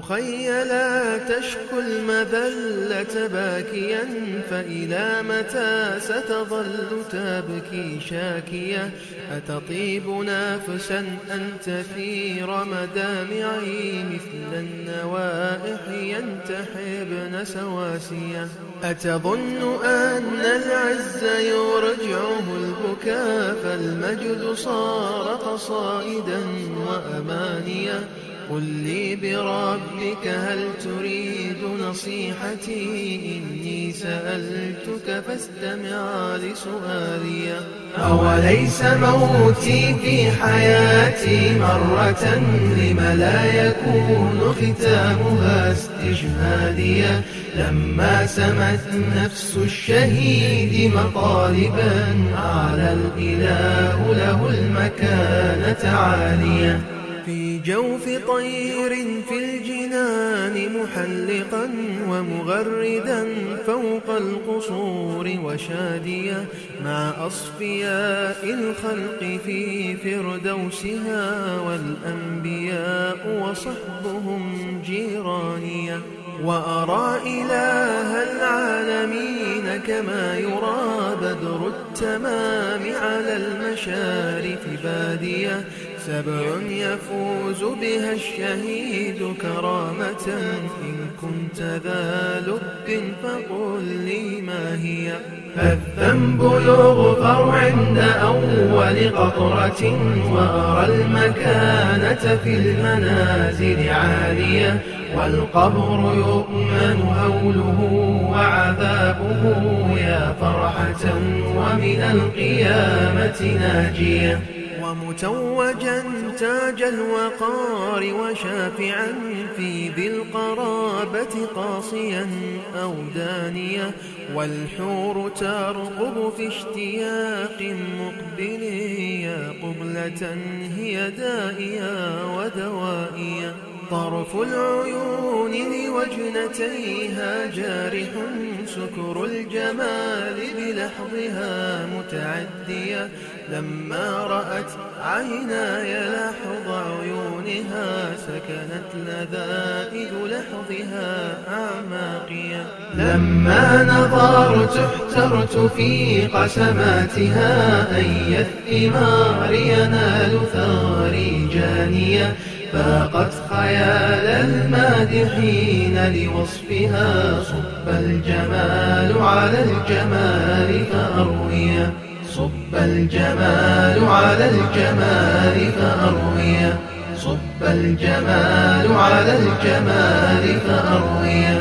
أخي لا تشكو المذلة باكيا فإلى متى ستظل تبكي شاكية؟ أتطيب نافسا أنت في رمدامعي مثل النوائح ينتحبن سواسية؟ أتظن أن العز يرجعه البكاء فالمجد صار قصائدا وأمانيا قل لي بربك هل تريد نصيحتي؟ إني سألتك فاستمع لسؤالي. أوليس موتي في حياتي مرة لم لا يكون ختامها؟ استشهاديا لما سمت نفس الشهيد مطالبا على الإله له المكانة عالية. في جوف طير في الجنان محلقا ومغردا فوق القصور وشاديا مع أصفياء الخلق في فردوسها والأنبياء وصحبهم جيرانيا وأرى إله العالمين كما يرى بدر التمام على المشارف بادية سبع يفوز بها الشهيد كرامة. إن كنت ذا لب فقل لي ما هي. فالذنب يغفر عند أول قطرة وأرى المكانة في المنازل عالية. والقبر يؤمن هوله وعذابه يا فرحة ومن القيامة ناجية. ومتوجا تاج الوقار وشافعا في ذي القرابة قاصيا أو دانيا والحور ترقب في اشتياق مقبل يا قبلة هي دائيا ودوائيا طرف العيون لوجنتيها جارح سكر الجمال بلحظها متعدية. لما رأت عيناي لحظ عيونها سكنت لذائذ لحظها أعماقية. لما نظرت احترت في قسماتها أي الثمار ينال ثاري جانية. فاقت خيال المادحين لوصفها صب الجمال على الجمال فأرويه صب الجمال على الجمال فأرويه صب الجمال على الجمال فأرويه